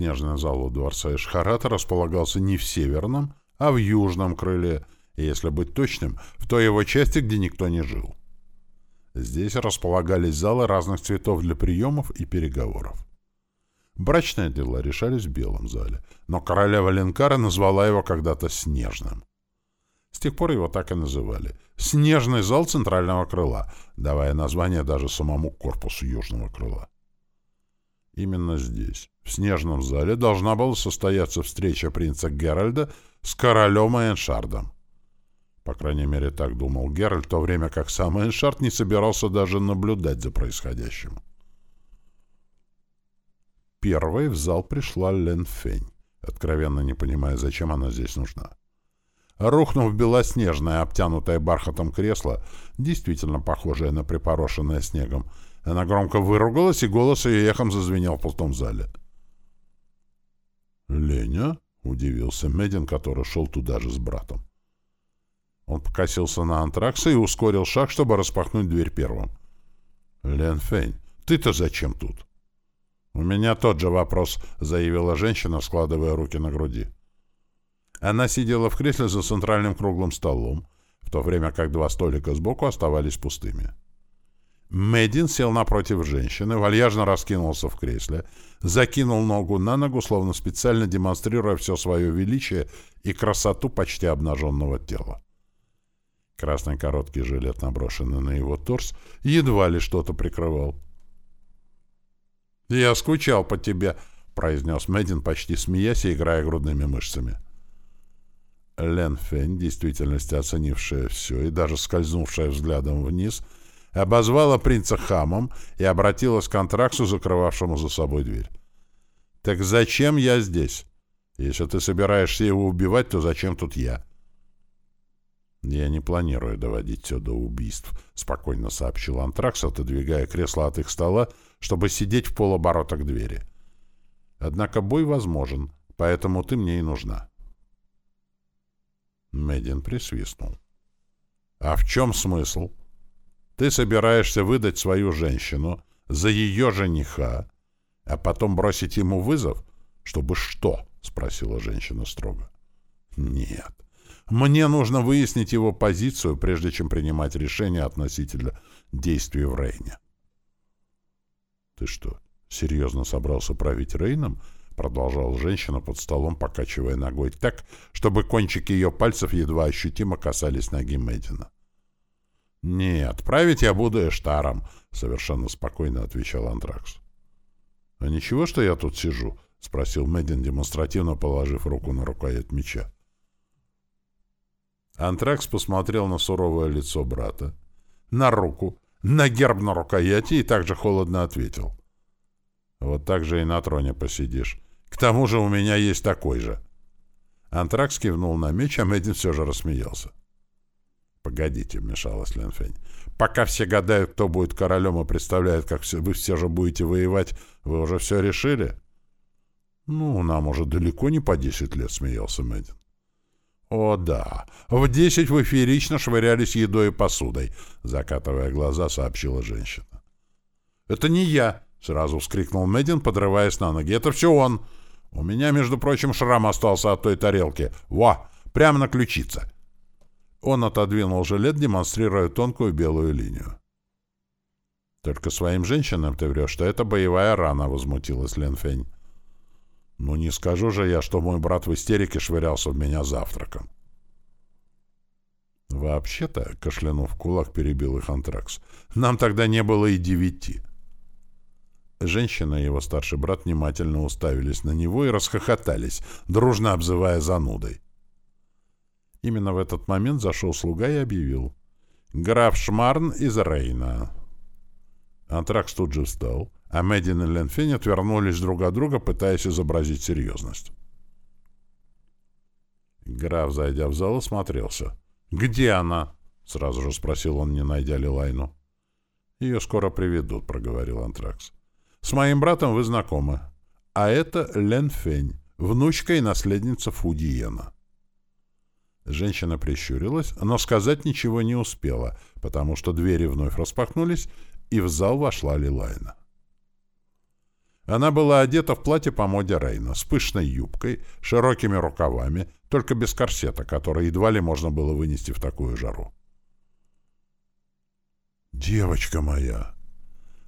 снежный зал дворца Ишхарата располагался не в северном, а в южном крыле, если быть точным, в той его части, где никто не жил. Здесь располагались залы разных цветов для приемов и переговоров. Брачные дела решались в белом зале, но королева Ленкара назвала его когда-то «снежным». С тех пор его так и называли — «снежный зал центрального крыла», давая название даже самому корпусу южного крыла. Именно здесь, в снежном зале, должна была состояться встреча принца Геральда с королем Эншардом. По крайней мере, так думал Геральт, в то время как сам Эншард не собирался даже наблюдать за происходящим. Первой в зал пришла Лен Фень, откровенно не понимая, зачем она здесь нужна. Рухнув белоснежное, обтянутое бархатом кресло, действительно похожее на припорошенное снегом, она громко выругалась, и голос ее эхом зазвенел в пустом зале. «Леня?» — удивился Медин, который шел туда же с братом. Он покосился на антракса и ускорил шаг, чтобы распахнуть дверь первым. «Лен Фень, ты-то зачем тут?» «У меня тот же вопрос», — заявила женщина, складывая руки на груди. Она сидела в кресле за центральным круглым столом, в то время как два столика сбоку оставались пустыми. Мэддин сел напротив женщины, вальяжно раскинулся в кресле, закинул ногу на ногу, словно специально демонстрируя все свое величие и красоту почти обнаженного тела. Красный короткий жилет, наброшенный на его торс, едва ли что-то прикрывал. «Я скучал по тебе», — произнес Мэддин, почти смеясь и играя грудными мышцами. Лен Фэнь, действительности оценившая все и даже скользнувшая взглядом вниз, обозвала принца хамом и обратилась к контраксу, закрывавшему за собой дверь. «Так зачем я здесь? Если ты собираешься его убивать, то зачем тут я?» «Я не планирую доводить все до убийств», — спокойно сообщил Антракс, отодвигая кресло от их стола, чтобы сидеть в полоборота к двери. «Однако бой возможен, поэтому ты мне и нужна». Медин присвистнул. «А в чем смысл? Ты собираешься выдать свою женщину за ее жениха, а потом бросить ему вызов? Чтобы что?» — спросила женщина строго. «Нет. Мне нужно выяснить его позицию, прежде чем принимать решение относительно действий в Рейне. «Ты что, серьезно собрался править Рейном?» — продолжала женщина под столом, покачивая ногой так, чтобы кончики ее пальцев едва ощутимо касались ноги Мэддина. «Нет, править я буду Эштаром», — совершенно спокойно отвечал Антракс. «А ничего, что я тут сижу?» — спросил Мэддин, демонстративно положив руку на рукоять меча. Антракс посмотрел на суровое лицо брата, на руку, на герб на рукояти и также холодно ответил. «Вот так же и на троне посидишь. К тому же у меня есть такой же». Антракс кивнул на меч, а Мэддин все же рассмеялся. «Погодите», — вмешалась Ленфень. «Пока все гадают, кто будет королем и представляют, как все, вы все же будете воевать, вы уже все решили?» «Ну, нам уже далеко не по десять лет», — смеялся Мэддин. «О, да. В десять вы феерично швырялись едой и посудой», — закатывая глаза, сообщила женщина. «Это не я», — сразу вскрикнул Мэддин, подрываясь на ноги. «Это все он. У меня, между прочим, шрам остался от той тарелки. Во! Прямо на ключице». Он отодвинул жилет, демонстрируя тонкую белую линию. «Только своим женщинам ты врешь, что это боевая рана», — возмутилась Лен Фень. Ну, не скажу же я, что мой брат в истерике швырялся в меня завтраком. Вообще-то, кашлянув кулак, перебил их антракс, нам тогда не было и девяти. Женщина и его старший брат внимательно уставились на него и расхохотались, дружно обзывая занудой. Именно в этот момент зашел слуга и объявил. «Граф Шмарн из Рейна». Антракс тут же встал, а Мэддин и Ленфень отвернулись друг от друга, пытаясь изобразить серьезность. Граф, зайдя в зал, осмотрелся. «Где она?» — сразу же спросил он, не найдя Лилайну. «Ее скоро приведут», — проговорил Антракс. «С моим братом вы знакомы. А это Лен Фень, внучка и наследница Фудиена». Женщина прищурилась, но сказать ничего не успела, потому что двери вновь распахнулись, и в зал вошла Лилайна. Она была одета в платье по моде Рейна, с пышной юбкой, широкими рукавами, только без корсета, который едва ли можно было вынести в такую жару. «Девочка моя!»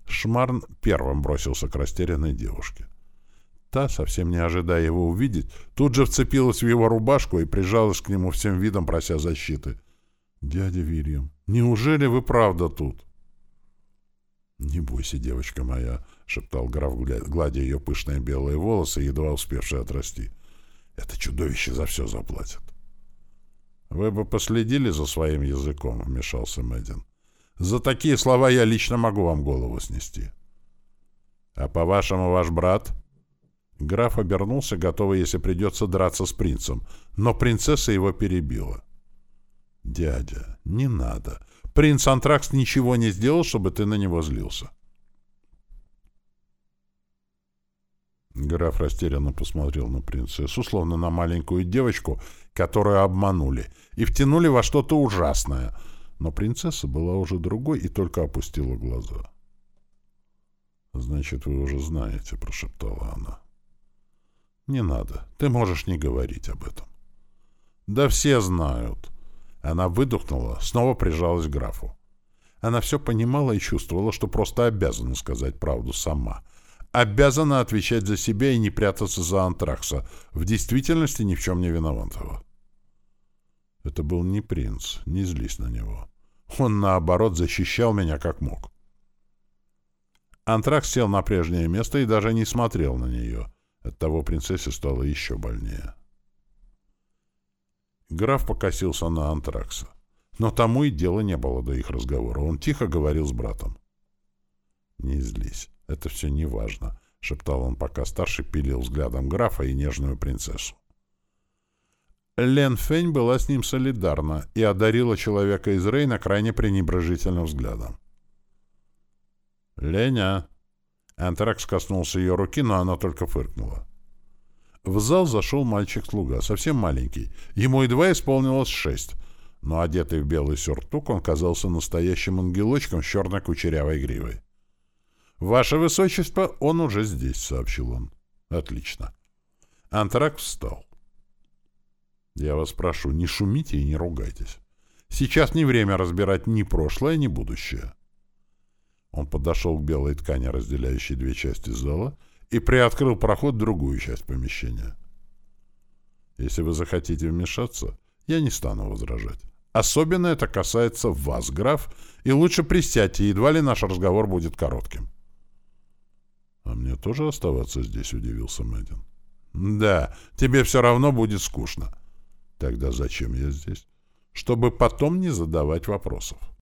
Шмарн первым бросился к растерянной девушке. Та, совсем не ожидая его увидеть, тут же вцепилась в его рубашку и прижалась к нему всем видом, прося защиты. «Дядя Вильям, неужели вы правда тут?» «Не бойся, девочка моя», — шептал граф, гладя ее пышные белые волосы, едва успевшие отрасти. «Это чудовище за все заплатит». «Вы бы последили за своим языком», — вмешался Мэддин. «За такие слова я лично могу вам голову снести». «А по-вашему, ваш брат?» Граф обернулся, готовый, если придется, драться с принцем, но принцесса его перебила. «Дядя, не надо. Принц Антракс ничего не сделал, чтобы ты на него злился. Граф растерянно посмотрел на принцессу, словно на маленькую девочку, которую обманули, и втянули во что-то ужасное. Но принцесса была уже другой и только опустила глаза. «Значит, вы уже знаете», — прошептала она. «Не надо. Ты можешь не говорить об этом». «Да все знают. Она выдохнула, снова прижалась к графу. Она все понимала и чувствовала, что просто обязана сказать правду сама. Обязана отвечать за себя и не прятаться за антракса, в действительности ни в чем не виноватого. Это был не принц, не злись на него. Он, наоборот, защищал меня как мог. Антракс сел на прежнее место и даже не смотрел на нее. Оттого принцессе стало еще больнее. Граф покосился на Антракса. Но тому и дела не было до их разговора. Он тихо говорил с братом. «Не злись. Это все не важно», — шептал он, пока старший пилил взглядом графа и нежную принцессу. Лен Фень была с ним солидарна и одарила человека из Рейна крайне пренебрежительным взглядом. «Леня!» Антракс коснулся ее руки, но она только фыркнула. В зал зашел мальчик-слуга, совсем маленький. Ему едва исполнилось шесть. Но одетый в белый сюртук, он казался настоящим ангелочком с черной кучерявой гривой. «Ваше Высочество, он уже здесь», — сообщил он. «Отлично». Антрак встал. «Я вас прошу, не шумите и не ругайтесь. Сейчас не время разбирать ни прошлое, ни будущее». Он подошел к белой ткани, разделяющей две части зала, — и приоткрыл проход в другую часть помещения. Если вы захотите вмешаться, я не стану возражать. Особенно это касается вас, граф, и лучше присядьте, едва ли наш разговор будет коротким. — А мне тоже оставаться здесь, — удивился Мэддин. — Да, тебе все равно будет скучно. — Тогда зачем я здесь? — Чтобы потом не задавать вопросов.